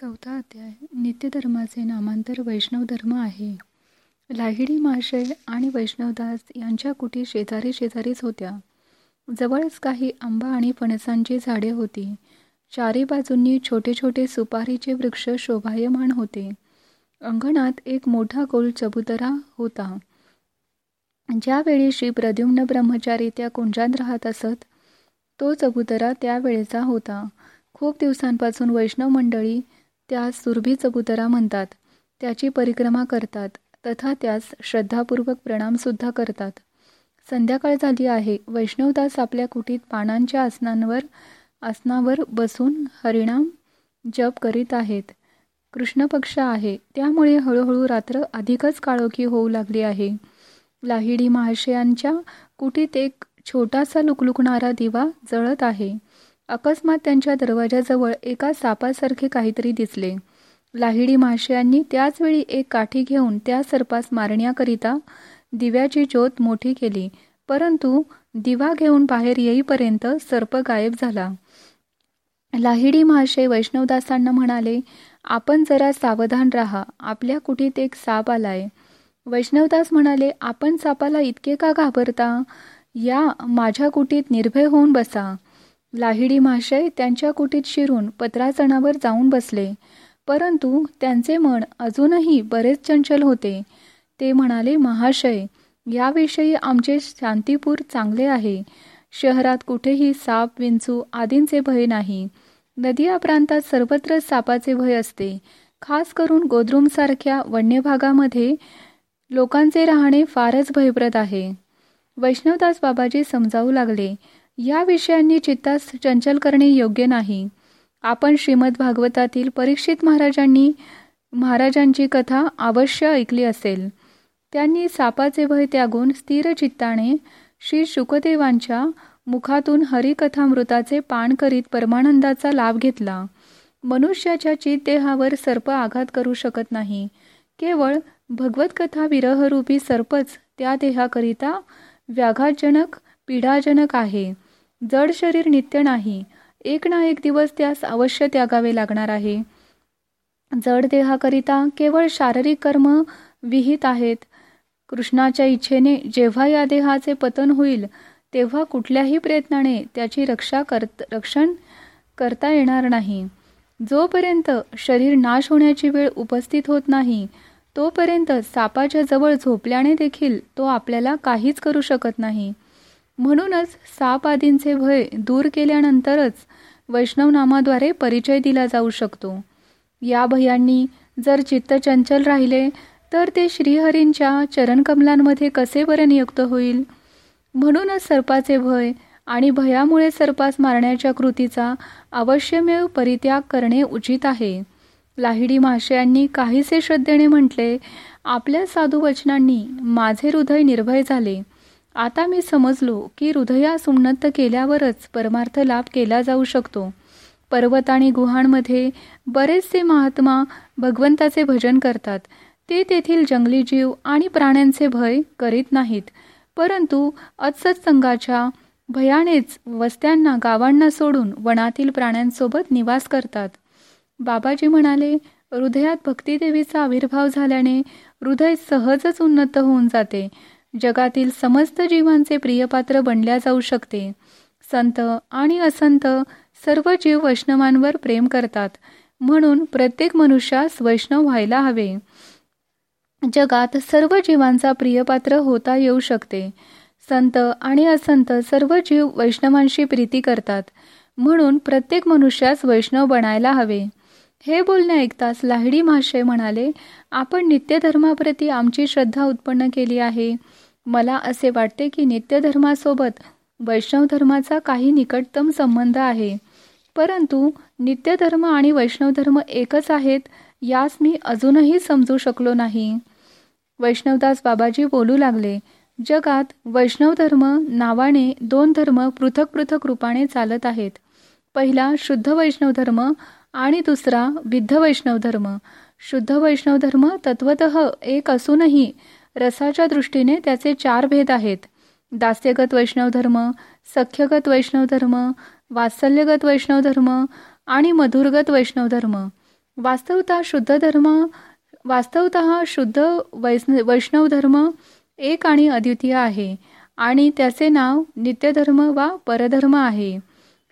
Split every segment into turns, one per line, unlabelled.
चौथा अध्याय. नित्यधर्माचे नामांतर वैष्णव धर्म आहे. लाहिडी महाशय आणि वैष्णवदास यांच्या कुटी शेजारी शेजारीच होत्या. जवळच काही आंबा आणि फणसांची झाडे होती. चारी बाजूंनी छोटे छोटे सुपारीचे वृक्ष शोभायमान होते. अंगणात एक मोठा गोल चबुतरा होता. ज्यावेळी श्री प्रद्युम्न ब्रह्मचारी त्या कुंजात राहत असत तो चबुतरा त्यावेळेचा होता. खूप दिवसांपासून वैष्णव मंडळी त्यास सुरभी चबुतरा म्हणतात. त्याची परिक्रमा करतात. तथा त्यास श्रद्धापूर्वक प्रणामसुद्धा करतात. संध्याकाळ झाली आहे. वैष्णवदास आपल्या कुटीत पानांच्या आसनांवर आसनावर बसून हरिणाम जप करीत आहेत. कृष्णपक्ष आहे. त्यामुळे हळूहळू रात्र अधिकच काळोखी होऊ लागली आहे. लाहिडी महाशयांच्या कुटीत एक छोटासा लुकलुकणारा दिवा जळत आहे. अकस्मात त्यांच्या दरवाजाजवळ एका सापासारखे काहीतरी दिसले. लाहिडी महाशयांनी त्याचवेळी एक काठी घेऊन त्या सर्पास मारण्याकरिता दिव्याची ज्योत मोठी केली. परंतु दिवा घेऊन बाहेर येईपर्यंत सर्प गायब झाला. लाहिडी महाशय वैष्णवदासांना म्हणाले आपण जरा सावधान राहा आपल्या कुठीत एक साप आलाय. वैष्णवदास म्हणाले आपण सापाला इतके का घाबरता? या माझ्या कुटीत निर्भय होऊन बसा. लाहिडी महाशय त्यांच्या कुटीत शिरून पत्राचणावर जाऊन बसले. परंतु त्यांचे मन अजूनही बरेच चंचल होते. ते म्हणाले महाशय याविषयी आमचे शांतीपूर चांगले आहे. शहरात कुठेही साप विंचू आदींचे भय नाही. नदी या प्रांतात सर्वत्र सापाचे भय असते. खास करून गोद्रूमसारख्या वन्य भागामध्ये लोकांचे राहणे फारच भयप्रद आहे. वैष्णवदास बाबाजी समजावू लागले. या विषयांनी चित्तास चंचल करणे योग्य नाही. आपण श्रीमद भागवतातील परीक्षित महाराजांनी महाराजांची कथा अवश्य ऐकली असेल. त्यांनी सापाचे भय त्यागून स्थिर चित्ताने श्री शुकदेवांच्या मुखातून हरिकथामृताचे पान करीत परमानंदाचा लाभ घेतला. मनुष्याच्या चितदेहावर सर्प आघात करू शकत नाही. केवळ भगवतकथा विरहरूपी सर्पच त्या देहाकरिता व्याघातजनक पीडाजनक आहे. जड शरीर नित्य नाही. एक ना एक दिवस त्यास अवश्य त्यागावे लागणार आहे. जड देहाकरिता केवळ शारीरिक कर्म विहित आहेत. कृष्णाच्या इच्छेने जेव्हा या देहाचे पतन होईल तेव्हा कुठल्याही प्रयत्नाने त्याची रक्षा करत रक्षण करता येणार नाही. जोपर्यंत शरीर नाश होण्याची वेळ उपस्थित होत नाही तोपर्यंत सापाच्या जवळ झोपल्याने देखील तो आपल्याला काहीच करू शकत नाही. म्हणूनच साप आदींचे भय दूर केल्यानंतरच वैष्णवनामाद्वारे परिचय दिला जाऊ शकतो. या भयांनी जर चित्त चंचल राहिले तर ते श्रीहरींच्या चरणकमलांमध्ये कसे बरे नियुक्त होईल? म्हणूनच सर्पाचे भय आणि भयामुळे सर्पास मारण्याच्या कृतीचा अवश्यमेव परित्याग करणे उचित आहे. लाहिडी महाशयांनी काहीसे श्रद्धेने म्हटले आपल्या साधू वचनांनी माझे हृदय निर्भय झाले. आता मी समजलो की हृदयास उन्नत केल्यावरच परमार्थ लाभ केला जाऊ शकतो. पर्वत आणि गुहांमध्ये बरेचसे महात्मा भगवंताचे भजन करतात. ते तेथील जंगली जीव आणि प्राण्यांचे भय करीत नाहीत. परंतु अत्सत्संगाच्या भयानेच वस्त्यांना गावांना सोडून वनातील प्राण्यांसोबत निवास करतात. बाबाजी म्हणाले हृदयात भक्तिदेवीचा आविर्भाव झाल्याने हृदय सहजच उन्नत होऊन जाते. जगातील समस्त जीवांचे प्रियपात्र बनल्या जाऊ शकते. संत आणि असंत सर्व जीव वैष्णवांवर प्रेम करतात. म्हणून प्रत्येक मनुष्यास वैष्णव व्हायला हवे. जगात सर्व जीवांचा प्रियपात्र होता येऊ शकते. संत आणि असंत सर्व जीव वैष्णवांशी प्रीती करतात. म्हणून प्रत्येक मनुष्यास वैष्णव बनायला हवे. हे बोलणे ऐकताच लाहिडी महाशय म्हणाले आपण नित्यधर्माप्रती आमची श्रद्धा उत्पन्न केली आहे. मला असे वाटते की नित्यधर्मासोबत वैष्णव धर्माचा काही निकटतम संबंध आहे. परंतु नित्यधर्म आणि वैष्णव धर्म एकच आहेत यास मी अजूनही समजू शकलो नाही. वैष्णवदास बाबाजी बोलू लागले जगात वैष्णव धर्म नावाने दोन धर्म पृथक पृथक रूपाने चालत आहेत. पहिला शुद्ध वैष्णव धर्म आणि दुसरा विद्ध वैष्णव धर्म. शुद्ध वैष्णव धर्म तत्वत एक असूनही रसाच्या दृष्टीने त्याचे चार भेद आहेत. दास्यगत वैष्णव धर्म सख्यगत वैष्णव धर्म वात्सल्यगत वैष्णव धर्म आणि मधुरगत वैष्णव धर्म. शुद्ध धर्म वास्तवत शुद्ध वैष्ण वैष्णव धर्म एक आणि अद्वितीय आहे आणि त्याचे नाव नित्यधर्म वा परधर्म आहे.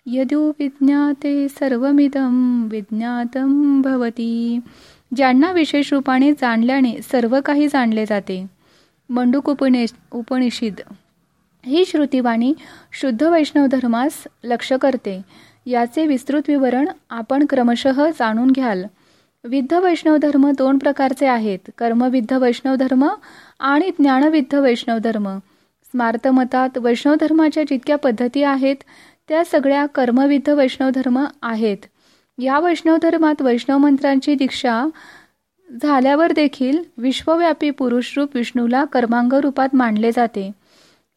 यदु विज्ञाते सर्वमिदम विज्ञातम भवती. ज्यांना विशेष रूपाने जाणल्याने सर्व काही जाणले जाते. मंडूक उपनिष उपनिषद. ही श्रुतिवाणी शुद्ध वैष्णव धर्मास लक्ष करते. याचे विस्तृत विवरण आपण क्रमशः जाणून घ्याल. विद्ध वैष्णव धर्म दोन प्रकारचे आहेत. कर्मविद्ध वैष्णव धर्म आणि ज्ञानविद्ध वैष्णव धर्म. स्मार्तमतात वैष्णव धर्माच्या जितक्या पद्धती आहेत त्या सगळ्या कर्मविद्ध वैष्णव धर्म आहेत. या वैष्णव धर्मात वैष्णव मंत्रांची दीक्षा झाल्यावर देखील विश्वव्यापी पुरुषरूप विष्णूला कर्मांग रूपात मानले जाते.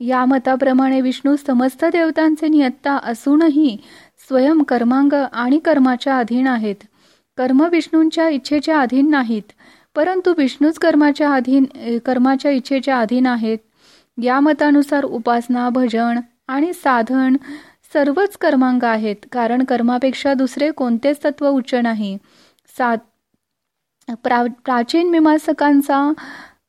या मताप्रमाणे विष्णू समस्त देवतांचे नियत्ता असूनही स्वयं कर्मांग आणि कर्माच्या अधीन आहेत. कर्म विष्णूंच्या इच्छेच्या अधीन नाहीत परंतु विष्णूच कर्माच्या अधीन कर्माच्या इच्छेच्या अधीन आहेत. या मतानुसार उपासना भजन आणि साधन सर्वच कर्मांग आहेत कारण कर्मापेक्षा दुसरे कोणतेच तत्व उच्च नाही. सात प्रा प्राचीन मीमांसकांचा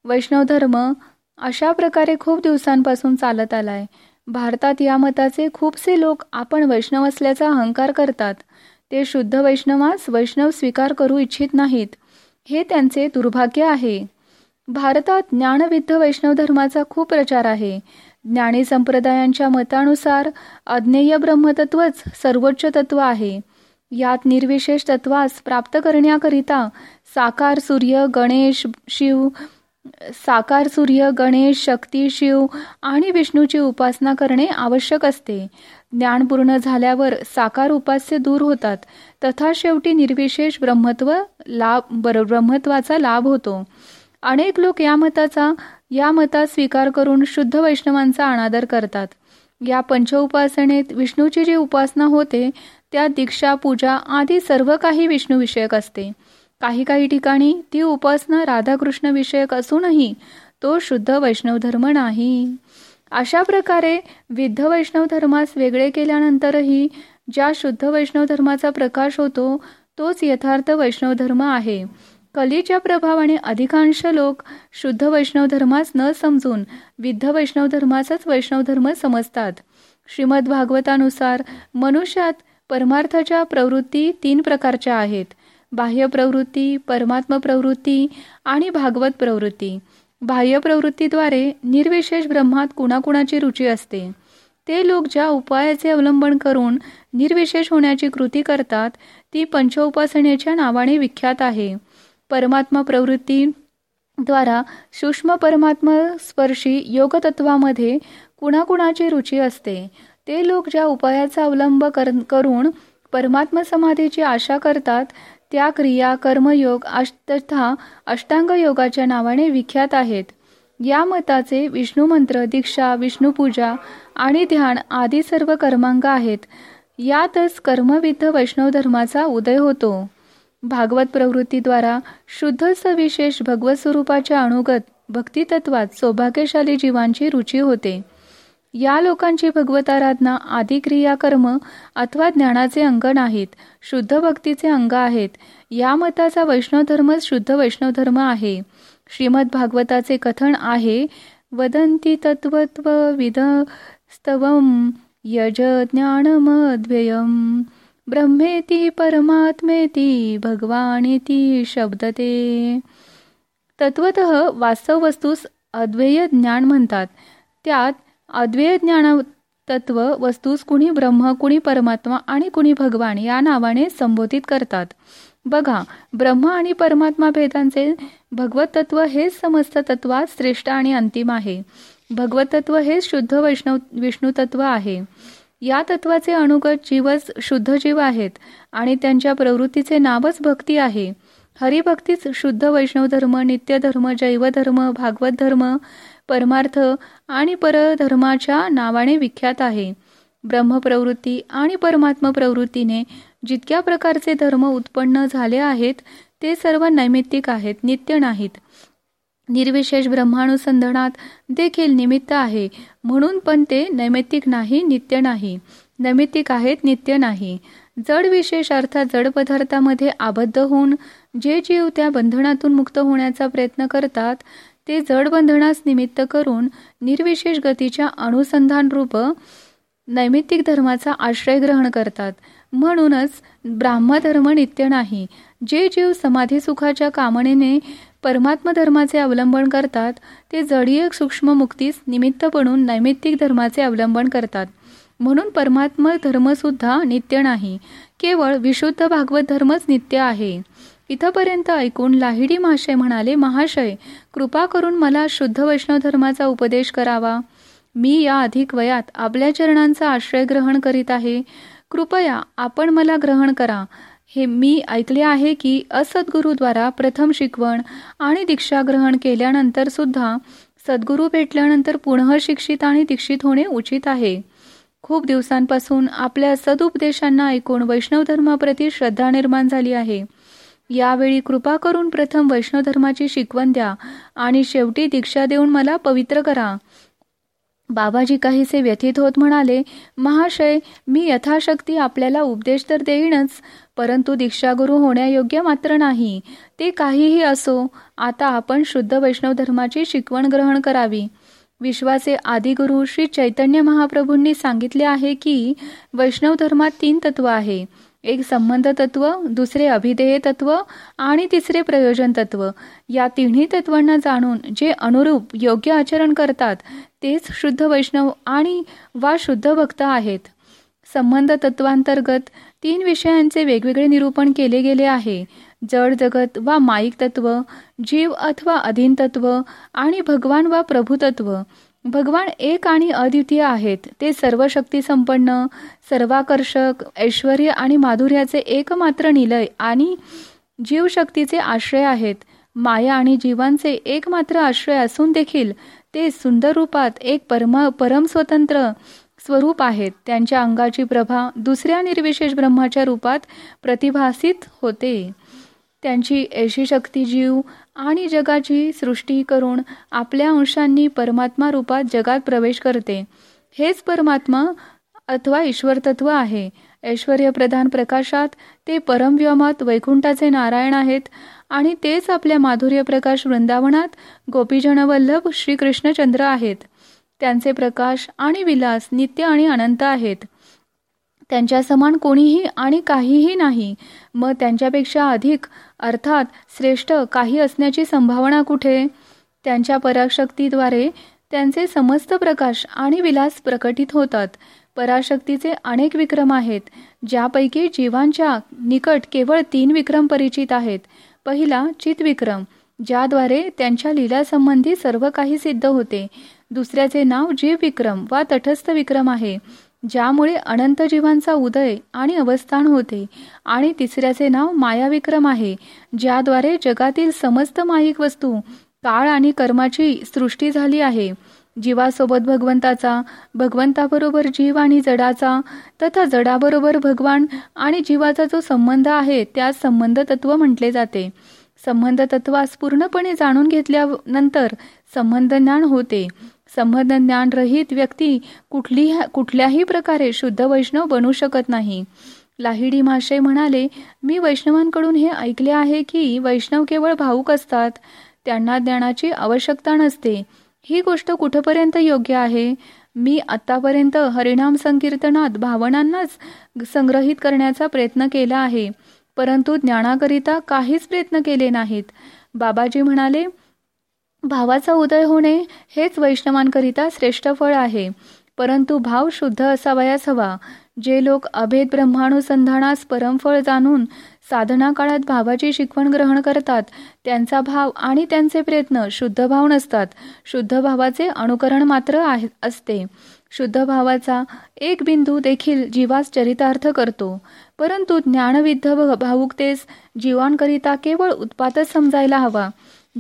वैष्णव धर्म अशा प्रकारे खूप दिवसांपासून चालत आलाय. भारतात या मताचे खूपसे लोक आपण वैष्णव असल्याचा अहंकार करतात. ते शुद्ध वैष्णवास वैष्णव स्वीकार करू इच्छित नाहीत. हे त्यांचे दुर्भाग्य आहे. भारतात ज्ञानविद्ध वैष्णव धर्माचा खूप प्रचार आहे. ज्ञानी संप्रदायांच्या मतानुसार अज्ञेय ब्रह्मतत्वच सर्वोच्च तत्व आहे. यात निर्विशेष तत्वास प्राप्त करण्याकरिता साकार सूर्य गणेश शिव साकार सूर्य गणेश शक्ती शिव आणि विष्णूची उपासना करणे आवश्यक असते. ज्ञान पूर्ण झाल्यावर साकार उपास्य दूर होतात. तथा शेवटी निर्विशेष ब्रह्मत्व लाभ ब्रह्मत्वाचा लाभ होतो. अनेक लोक या मताचा या मतात स्वीकार करून शुद्ध वैष्णवांचा अनादर करतात. या पंचउपासनेत विष्णूची जी उपासना होते त्या दीक्षा पूजा आदी सर्व काही विष्णूविषयक असते. काही काही ठिकाणी ती उपासना राधाकृष्ण विषयक असूनही तो शुद्ध वैष्णव धर्म नाही. अशा प्रकारे विद्ध वैष्णव धर्मास वेगळे केल्यानंतरही ज्या शुद्ध वैष्णव धर्माचा प्रकाश होतो तोच यथार्थ वैष्णव धर्म आहे. कलीच्या प्रभावाने अधिकांश लोक शुद्ध वैष्णव धर्मास न समजून विद्ध वैष्णव धर्माचाच वैष्णव धर्म समजतात. श्रीमद भागवतानुसार मनुष्यात परमार्थाच्या प्रवृत्ती तीन प्रकारच्या आहेत. बाह्य प्रवृत्ती परमात्म प्रवृत्ती आणि भागवत प्रवृत्ती. बाह्य प्रवृत्तीद्वारे निर्विशेष ब्रह्मात कुणाकुणाची रुची असते. ते लोक ज्या उपायाचे अवलंबन करून निर्विशेष होण्याची कृती करतात ती पंचोपासनेच्या नावाने विख्यात आहे. परमात्मा प्रवृत्ती द्वारा सूक्ष्म परमात्मा स्पर्शी योगतत्वामध्ये कुणाकुणाची रुची असते? ते लोक ज्या उपायाचा अवलंब करून परमात्मा समाधीची आशा करतात त्या क्रिया कर्मयोग तथा अष्टांग योगाच्या नावाने विख्यात आहेत. या मताचे विष्णू मंत्र दीक्षा विष्णुपूजा आणि ध्यान आदी सर्व कर्मांग आहेत. यातच कर्मविद्ध वैष्णव धर्माचा उदय होतो. भागवत प्रवृत्तीद्वारा शुद्ध सविशेष भगवत स्वरूपाच्या अनुगत भक्तितत्वात सौभाग्यशाली जीवांची रुची होते. या लोकांची भगवताराधना आदी क्रियाकर्म अथवा ज्ञानाचे अंग नाहीत शुद्ध भक्तीचे अंग आहेत. या मताचा वैष्णव धर्म शुद्ध वैष्णव धर्म आहे. श्रीमद भागवताचे कथन आहे वदंती तत्वत्व विध स्तवम यज ज्ञानमद्वयम ब्रह्मेती परमात्मेती भगवानेती शब्दते। तत्वत वास्तव वस्तूस अद्वैय ज्ञान म्हणतात. त्यात अद्वैय ज्ञान तत्व वस्तूस कुणी ब्रह्म कुणी परमात्मा आणि कुणी भगवान या नावाने संबोधित करतात. बघा ब्रह्म आणि परमात्मा भेदांचे भगवत तत्व हेच समस्त तत्वात श्रेष्ठ आणि अंतिम आहे. भगवत तत्व हेच शुद्ध वैष्णव विष्णू तत्व आहे. या तत्वाचे अनुगत जीवच शुद्ध जीव आहेत आणि त्यांच्या प्रवृत्तीचे नावच भक्ती आहे. हरिभक्तीच शुद्ध वैष्णव धर्म नित्यधर्म जैवधर्म भागवत धर्म परमार्थ आणि परधर्माच्या नावाने विख्यात आहे. ब्रह्मप्रवृत्ती आणि परमात्म प्रवृत्तीने जितक्या प्रकारचे धर्म उत्पन्न झाले आहेत ते सर्व नैमित्तिक आहेत नित्य नाहीत. निर्विशेष ब्रह्मानुसंधानात देखील निमित्त आहे. म्हणून पण ते नैमित्तिक नाही नित्य नाही. नैमित्तिक आहेत नित्य नाही. जड विशेष अर्थात जड पदार्थामध्ये आबद्ध होऊन जे जीव त्या बंधनातून मुक्त होण्याचा प्रयत्न करतात ते जड बंधनास निमित्त करून निर्विशेष गतीच्या अनुसंधान रूप नैमित्तिक धर्माचा आश्रय ग्रहण करतात. म्हणूनच ब्राह्मधर्म नित्य नाही. जे जीव समाधी सुखाच्या कामनेने परमात्म धर्माचे अवलंबन करतात ते जडीय सूक्ष्म मुक्तीस निमित्त बनून नैमित्तिक धर्माचे अवलंबन करतात. म्हणून परमात्म धर्मसुद्धा नित्य नाही केवळ विशुद्ध भागवत धर्मच नित्य आहे. इथंपर्यंत ऐकून लाहिडी महाशय म्हणाले महाशय कृपा करून मला शुद्ध वैष्णव धर्माचा उपदेश करावा. मी या अधिक वयात आपल्या चरणांचा आश्रय ग्रहण करीत आहे. कृपया आपण मला ग्रहण करा. हे मी ऐकले आहे की असद्गुरूद्वारा प्रथम शिकवण आणि दीक्षा ग्रहण केल्यानंतर सुद्धा सद्गुरू भेटल्यानंतर पुनः शिक्षित आणि दीक्षित होणे उचित आहे. खूप दिवसांपासून आपल्या सदुपदेशांना ऐकून वैष्णव धर्माप्रती श्रद्धा निर्माण झाली आहे. यावेळी कृपा करून प्रथम वैष्णव धर्माची शिकवण द्या आणि शेवटी दीक्षा देऊन मला पवित्र करा. बाबाजी काहीसे व्यथित होत म्हणाले महाशय मी यथाशक्ती आपल्याला उपदेश तर देईनच परंतु दीक्षागुरू होण्यायोग्य मात्र नाही. ते काहीही असो आता आपण शुद्ध वैष्णव धर्माची शिकवण ग्रहण करावी. विश्वाचे आदिगुरु श्री चैतन्य महाप्रभूंनी सांगितले आहे की वैष्णव धर्मात तीन तत्व आहे. एक संबंध तत्व दुसरे अभिधेय तत्व आणि तिसरे प्रयोजन तत्व. या तिन्ही तत्वांना जाणून जे अनुरूप योग्य आचरण करतात तेच शुद्ध वैष्णव आणि वा शुद्ध भक्त आहेत. संबंध तत्वांतर्गत तीन विषयांचे वेगवेगळे निरूपण केले गेले आहे. जड जगत वा माईक तत्व जीव अथवा अधीन तत्व आणि भगवान वा प्रभुतत्व भगवान एक आणि अद्वितीय आहेत. ते सर्व शक्ती संपन्न सर्वाकर्षक ऐश्वर आणि माधुर्याचे एकमात्र निलय आणि जीवशक्तीचे आश्रय आहेत. माया आणि जीवांचे एकमात्र आश्रय असून देखील ते सुंदर रूपात एक परम परम स्वतंत्र स्वरूप आहेत. त्यांच्या अंगाची प्रभा दुसऱ्या निर्विशेष ब्रह्माच्या रूपात प्रतिभासित होते. त्यांची ऐशी शक्ती जीव आणि जगाची सृष्टी करून आपल्या अंशांनी परमात्मा रूपात जगात प्रवेश करते. हेच परमात्मा अथवा ईश्वर तत्व आहे. ऐश्वर प्रधान प्रकाशात ते परमव्योमात वैकुंठाचे नारायण आहेत आणि तेच आपल्या माधुर्य प्रकाश वृंदावनात गोपीजनवल्लभ श्रीकृष्णचंद्र आहेत. त्यांचे प्रकाश आणि विलास नित्य आणि अनंत आहेत. त्यांच्या समान कोणीही आणि काहीही नाही. मग त्यांच्यापेक्षा अधिक अर्थात श्रेष्ठ काही असण्याची संभावना कुठे? त्यांच्या पराशक्तीद्वारे त्यांचे समस्त प्रकाश आणि विलास प्रकटित होतात. पराशक्तीचे अनेक विक्रम आहेत ज्यापैकी जीवांच्या निकट केवळ तीन विक्रम परिचित आहेत. पहिला चितविक्रम ज्याद्वारे त्यांच्या लीलासंबंधी सर्व काही सिद्ध होते. दुसऱ्याचे नाव जीव विक्रम वा तटस्थ विक्रम आहे. ज्यामुळे अनंत जीवांचा उदय आणि अवस्थान होते. आणि तिसऱ्याचे नाव मायाविक्रम आहे ज्याद्वारे जगातील समस्त माईक वस्तू काळ आणि कर्माची सृष्टी झाली आहे. जीवासोबत भगवंताचा भगवंताबरोबर जीव आणि जडाचा तथा जडाबरोबर भगवान आणि जीवाचा जो संबंध आहे त्यास संबंध तत्व म्हटले जाते. संबंध तत्वास पूर्णपणे जाणून घेतल्यानंतर संबंध ज्ञान होते. संबंध ज्ञान रहित व्यक्ती कुठली कुठल्याही प्रकारे शुद्ध वैष्णव बनू शकत नाही. लाहिडी महाशय म्हणाले मी वैष्णवांकडून हे ऐकले आहे की वैष्णव केवळ भाऊक असतात. त्यांना ज्ञानाची आवश्यकता नसते. ही गोष्ट कुठपर्यंत योग्य आहे? मी आतापर्यंत हरिणाम संकीर्तनात भावनांनाच संग्रहित करण्याचा प्रयत्न केला आहे. परंतु ज्ञानाकरिता काहीच प्रयत्न केले नाहीत. बाबाजी म्हणाले भावाचा उदय होणे हेच वैष्णवांकरिता श्रेष्ठ फळ आहे. परंतु भाव शुद्ध असावयास हवा. जे लोक अभेद ब्रह्मानुसंधानास परमफळ जाणून साधना काळात भावाची शिकवण ग्रहण करतात त्यांचा भाव आणि त्यांचे प्रयत्न शुद्ध भाव नसतात. शुद्ध भावाचे अनुकरण मात्र आहे असते. शुद्ध भावाचा एक बिंदू देखील जीवास चरितार्थ करतो. परंतु ज्ञानविद्ध भावुकतेस जीवांकरिता केवळ उत्पातच समजायला हवा.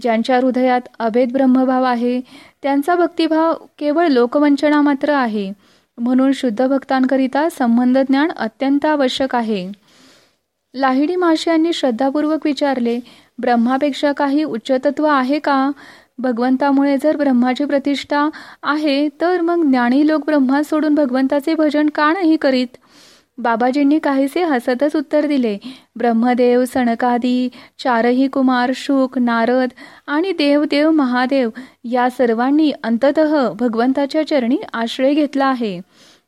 ज्यांच्या हृदयात अभेद ब्रह्मभाव आहे त्यांचा भक्तिभाव केवळ लोकवंचना मात्र आहे. म्हणून शुद्ध भक्तांकरिता संबंध ज्ञान अत्यंत आवश्यक आहे. लाहिडी यांनी श्रद्धापूर्वक विचारले ब्रह्मापेक्षा काही उच्चतत्व आहे का? भगवंतामुळे जर ब्रह्माची प्रतिष्ठा आहे तर मग ज्ञानी लोक ब्रह्मा सोडून भगवंताचे भजन का नाही करीत? बाबाजींनी काहीसे हसतच उत्तर दिले. ब्रह्मदेव सणकादी चारही कुमार शुक नारद आणि देवदेव महादेव या सर्वांनी अंतत भगवंताच्या चरणी आश्रय घेतला आहे.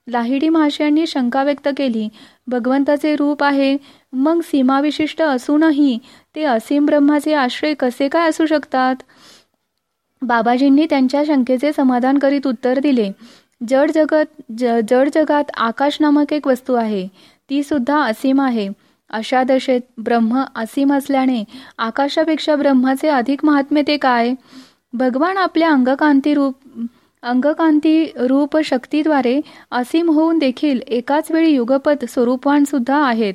लाहिडी महाशयांनी शंका व्यक्त केली. भगवंताचे रूप आहे मग सीमाविशिष्ट असूनही ते असीम ब्रह्माचे आश्रय कसे काय असू शकतात? बाबाजींनी त्यांच्या शंकेचे समाधान करीत उत्तर दिले जड जगत ज जड जगात आकाश नामक एक वस्तू आहे ती सुद्धा असीम आहे. अशा दशेत ब्रह्म असीम असल्याने आकाशापेक्षा ब्रह्माचे अधिक महात्म्य ते काय? भगवान आपल्या अंगकांती रूप अंगकांती रूप शक्तीद्वारे असीम होऊन देखील एकाच वेळी युगपत स्वरूपवान सुद्धा आहेत.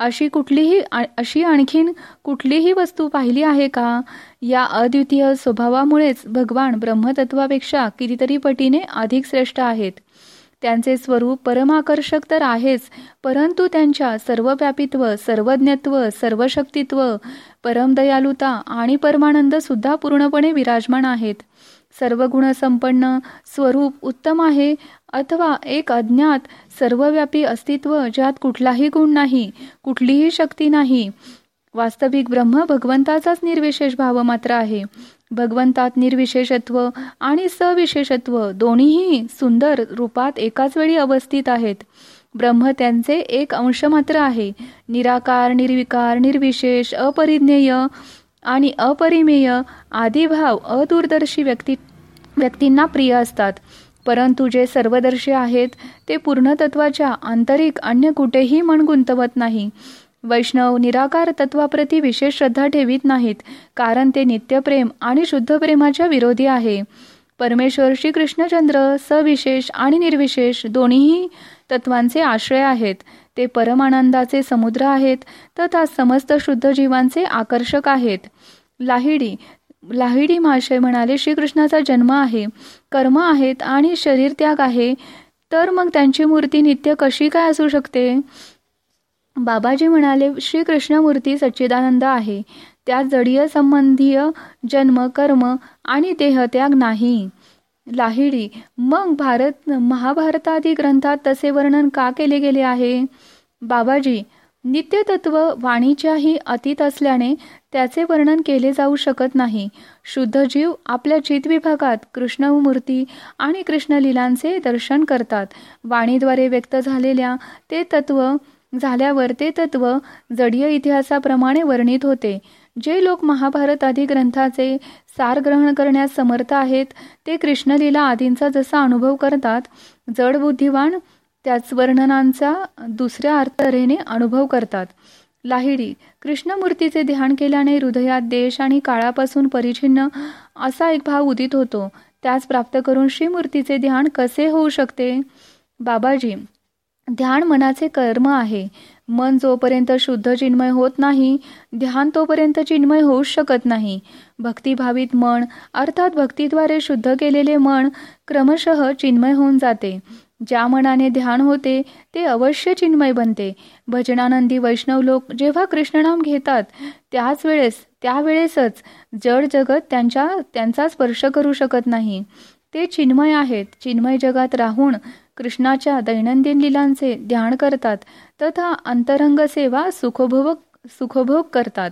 अशी कुठलीही अशी आणखीन कुठलीही वस्तू पाहिली आहे का? या अद्वितीय स्वभावामुळेच भगवान ब्रह्मतत्वापेक्षा कितीतरी पटीने अधिक श्रेष्ठ आहेत. त्यांचे स्वरूप परमाकर्षक तर आहेच परंतु त्यांच्या सर्वव्यापित्व सर्वज्ञत्व सर्वशक्तित्व परमदयालुता आणि परमानंद सुद्धा पूर्णपणे विराजमान आहेत. सर्व गुणसंपन्न स्वरूप उत्तम आहे अथवा एक अज्ञात सर्वव्यापी अस्तित्व ज्यात कुठलाही गुण नाही कुठलीही शक्ती नाही. वास्तविक ब्रह्म भगवंताचाच निर्विशेष भाव मात्र आहे. भगवंतात निर्विशेषत्व आणि सविशेषत्व दोन्हीही सुंदर रूपात एकाच वेळी अवस्थित आहेत. ब्रह्म त्यांचे एक अंश मात्र आहे. निराकार निर्विकार निर्विशेष अपरिज्ञेय आणि अपरिमेय आदिभाव अदूरदर्शी व्यक्ती व्यक्तींना प्रिय असतात. परंतु जे सर्वदर्शी आहेत ते पूर्णतत्वाच्या आंतरिक अन्य कुठेही मन गुंतवत नाही. वैष्णव निराकार तत्वाप्रती विशेष श्रद्धा ठेवीत नाहीत कारण ते नित्यप्रेम आणि शुद्ध प्रेमाच्या विरोधी आहे. परमेश्वर श्री कृष्णचंद्र सविशेष आणि निर्विशेष दोन्हीही तत्वांचे आश्रय आहेत. ते परमानंदाचे समुद्र आहेत तथा समस्त शुद्ध जीवांचे आकर्षक आहेत. लाहिडी लाहिडी महाशय म्हणाले श्रीकृष्णाचा जन्म आहे कर्म आहेत आणि शरीर त्याग आहे तर मग त्यांची मूर्ती नित्य कशी काय असू शकते? बाबाजी म्हणाले श्रीकृष्ण मूर्ती सच्चिदानंद आहे. त्यात जडीय संबंधीय जन्म कर्म आणि देहत्याग नाही. लाहिडी मग भारत महाभारतादी ग्रंथात तसे वर्णन का केले गेले आहे? बाबाजी नित्यतत्व वाणीच्याही अतीत असल्याने त्याचे वर्णन केले जाऊ शकत नाही. शुद्ध जीव आपल्या चितविभागात कृष्णमूर्ती आणि कृष्णलीलांचे दर्शन करतात. वाणीद्वारे व्यक्त झालेल्या ते तत्व झाल्यावर ते तत्व जडीय इतिहासाप्रमाणे वर्णित होते. जे लोक महाभारत आदी ग्रंथाचे सार ग्रहण करण्यास समर्थ आहेत ते कृष्णलीला आदींचा जसा अनुभव करतात जड बुद्धिवान त्याच वर्णनांचा दुसऱ्या अर्थरेने अनुभव करतात. लाहिडी कृष्णमूर्तीचे ध्यान केल्याने हृदयात देश आणि काळापासून परिचिन्न असा एक भाव उदित होतो. त्यास प्राप्त करून श्रीमूर्तीचे ध्यान कसे होऊ शकते? बाबाजी ध्यान मनाचे कर्म आहे. मन जोपर्यंत शुद्ध चिन्मय होत नाही ध्यान तोपर्यंत चिन्मय होऊ शकत नाही. भक्तिभावित मन अर्थात भक्तीद्वारे शुद्ध केलेले मन क्रमशः चिन्मय होऊन जाते. ज्या मनाने ध्यान होते ते अवश्य चिन्मय बनते. भजनानंदी वैष्णव लोक जेव्हा कृष्णनाम घेतात त्याच वेळेस त्यावेळेसच जड जगत त्यांच्या त्यांचा स्पर्श करू शकत नाही. ते चिन्मय आहेत. चिन्मय जगात राहून कृष्णाच्या दैनंदिन लिलांचे ध्यान करतात. तथा अंतरंग सेवा सुखभोग सुखभोग करतात.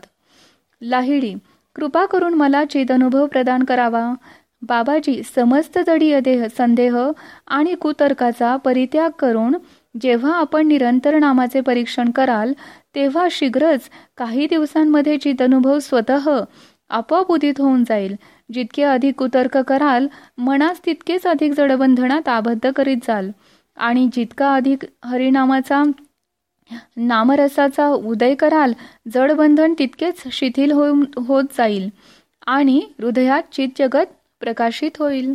लाहिडी कृपा करून मला चेतनुभव प्रदान करावा. बाबाजी समस्त जडीय देह संदेह आणि कुतर्काचा परित्याग करून जेव्हा आपण निरंतर नामाचे परीक्षण कराल तेव्हा शीघ्रच काही दिवसांमध्ये चितअनुभव स्वतः आपोआप उदित होऊन जाईल. जितके अधिक कुतर्क कराल मनास तितकेच अधिक जडबंधनात आबद्ध करीत जाल. आणि जितका अधिक हरिनामाचा नामरसाचा उदय कराल जडबंधन तितकेच शिथिल होऊन होत जाईल. आणि हृदयात चित जगत प्रकाशित होईल.